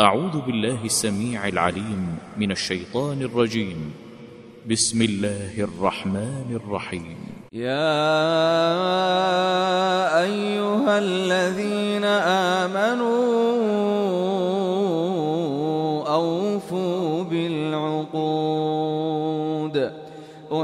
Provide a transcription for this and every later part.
أعوذ بالله السميع العليم من الشيطان الرجيم. بسم الله الرحمن الرحيم. يا أيها الذين آمنوا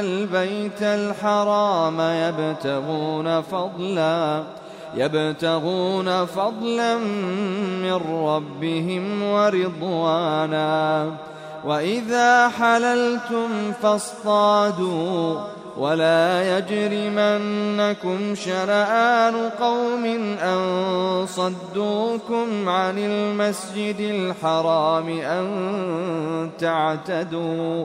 البيت الحرام يبتغون فضلا يبتغون فضلا من ربهم ورضوانا. وإذا حللتم فاصطادوا ولا يجرمنكم شنآن قوم أن صدوكم عن المسجد الحرام أن تعتدوا.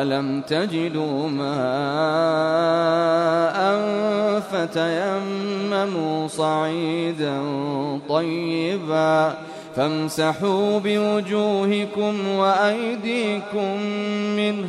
فلم تجدوا ماء فتيمموا صعيدا طيبا فامسحوا بوجوهكم وأيديكم منه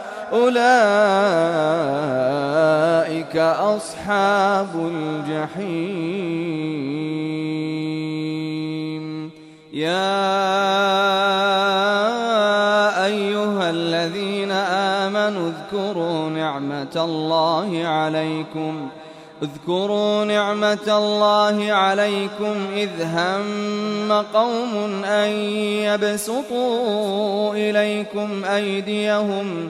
أولئك أصحاب الجحيم. يا أيها الذين آمنوا اذكروا نعمة الله عليكم. اذكروا نعمة الله عليكم إذ هم قوم أن يبسطوا إليكم أيديهم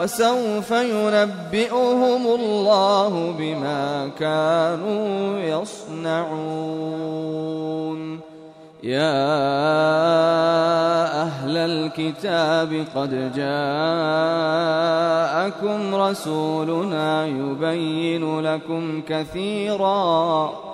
وسوف ينبئهم الله بما كانوا يصنعون. يا أهل الكتاب قد جاءكم رسولنا يبين لكم كثيرا.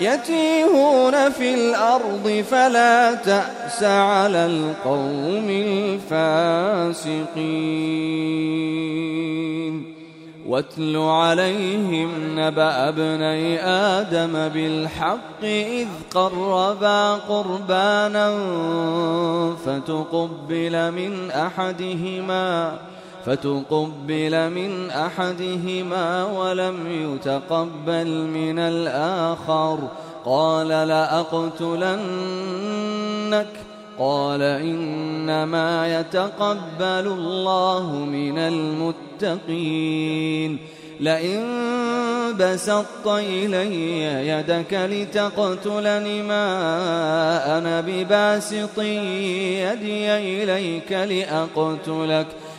يتيهون في الأرض فلا تأس على القوم الفاسقين. واتل عليهم نبأ ابني آدم بالحق إذ قربا قربانا فتقبل من أحدهما فتقبل من أحدهما ولم يتقبل من الآخر. قال لأقتلنك. قال إنما يتقبل الله من المتقين. لئن بسطت إلي يدك لتقتلني ما أنا بباسط يدي إليك لأقتلك.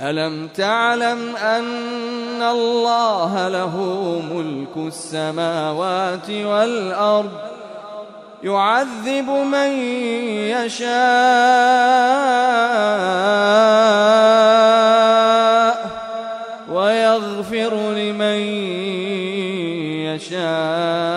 ألم تعلم أن الله له ملك السماوات والأرض يعذب من يشاء ويغفر لمن يشاء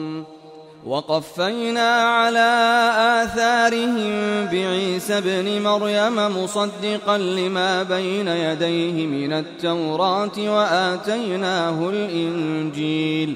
وقفينا على آثارهم بعيسى ابن مريم مصدقا لما بين يديه من التوراة وآتيناه الإنجيل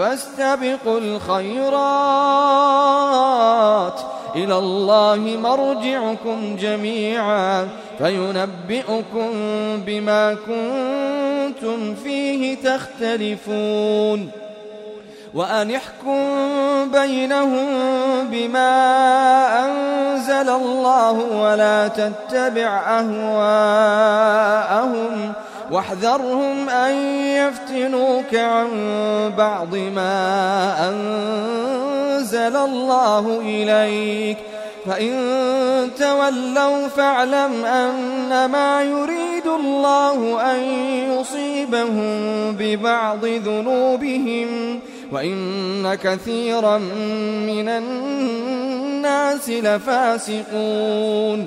فاستبقوا الخيرات. إلى الله مرجعكم جميعا فينبئكم بما كنتم فيه تختلفون. وأن احكم بينهم بما أنزل الله ولا تتبع أهواءهم. واحذرهم أن يفتنوك عن بعض ما أنزل الله إليك. فإن تولوا فاعلم أنما يريد الله أن يصيبهم ببعض ذنوبهم. وإن كثيرا من الناس لفاسقون.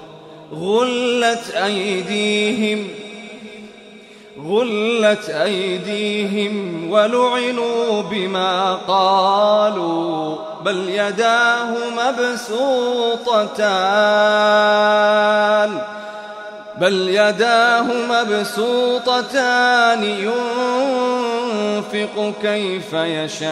غلت أيديهم غلت أيديهم ولعنوا بما قالوا بل يداه مبسوطتان بل يداه مبسوطتان ينفق كيف يشاء.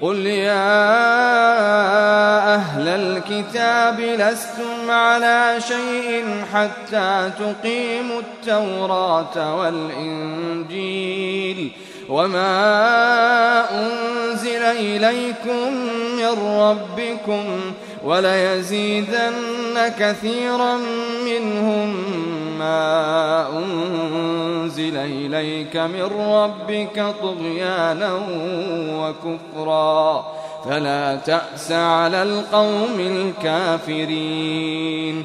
قل يا أهل الكتاب لستم على شيء حتى تقيموا التوراة والإنجيل وما أنزل إليكم من ربكم وليزيدن كثيرا منهم ما أنزل إليك من ربك طغيانا وكفرا فلا تأس على القوم الكافرين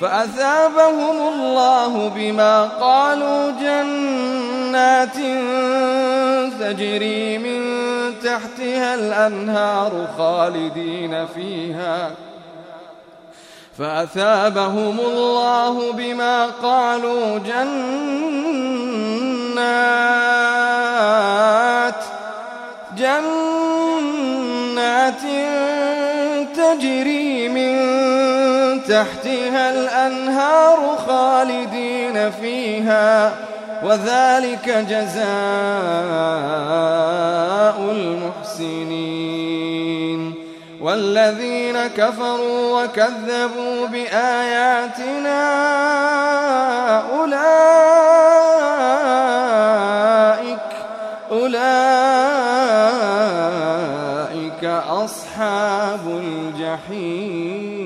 فأثابهم الله بما قالوا جنات تجري من تحتها الأنهار خالدين فيها. فأثابهم الله بما قالوا جنات جنات تجري تحتها الأنهار خالدين فيها وذلك جزاء المحسنين. والذين كفروا وكذبوا بآياتنا أولئك أولئك أصحاب الجحيم.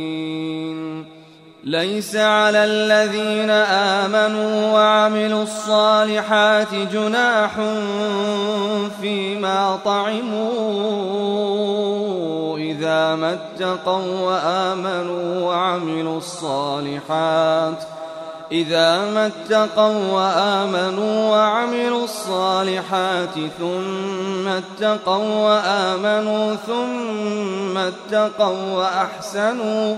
ليس على الذين آمنوا وعملوا الصالحات جناح فيما طعموا إذا ما اتقوا وآمنوا وعملوا الصالحات ۖ إذا ما اتقوا وآمنوا وعملوا الصالحات ثم اتقوا وآمنوا ثم اتقوا وأحسنوا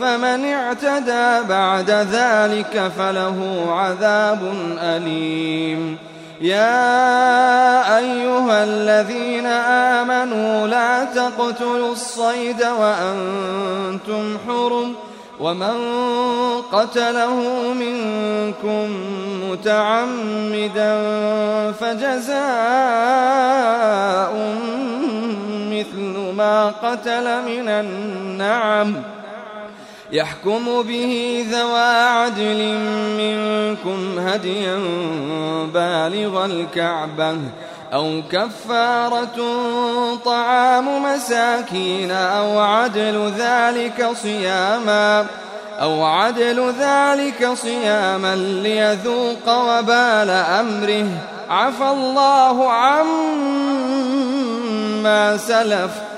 فمن اعتدى بعد ذلك فله عذاب أليم. يا أيها الذين آمنوا لا تقتلوا الصيد وأنتم حرم ومن قتله منكم متعمدا فجزاء مثل ما قتل من النعم. يحكم به ذوى عدل منكم هديا بالغ الكعبة أو كفارة طعام مساكين أو عدل ذلك صياما أو عدل ذلك صياما ليذوق وبال أمره. عفى الله عما سلف.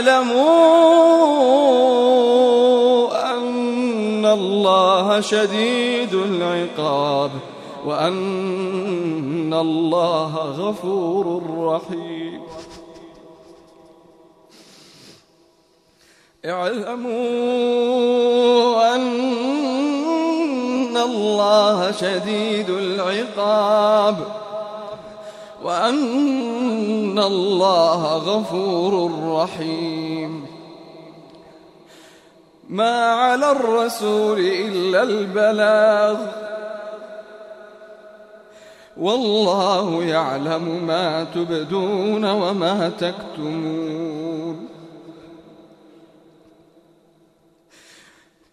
اعلموا أن الله شديد العقاب وأن الله غفور رحيم. اعلموا أن الله شديد العقاب وأن الله غفور رحيم. ما على الرسول إلا البلاغ. والله يعلم ما تبدون وما تكتمون.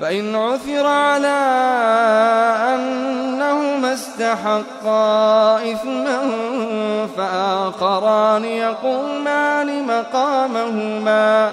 فإن عثر على أنهما استحقا إثما فآخران يقومان مقامهما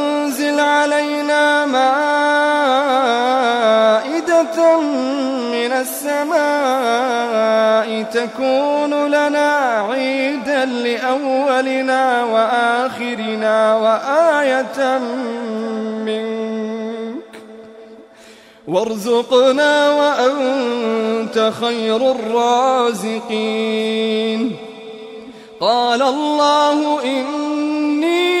علينا مائدة من السماء تكون لنا عيدا لأولنا وآخرنا وآية منك. وارزقنا وأنت خير الرازقين. قال الله إني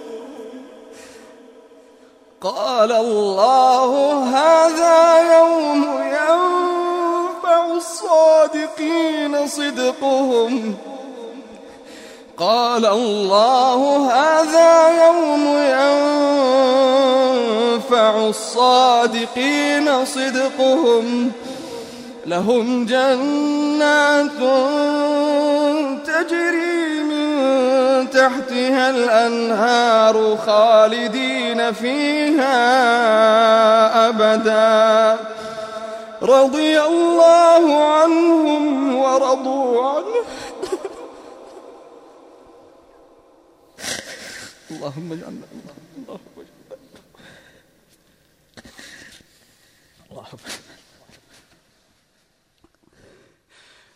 قال الله هذا يوم ينفع الصادقين صدقهم. قال الله هذا يوم ينفع الصادقين صدقهم. لهم جنات تجري من تحتها الأنهار خالدين فيها أبدا. رضي الله عنهم ورضوا عنه. اللهم اجعلنا اللهم اللهم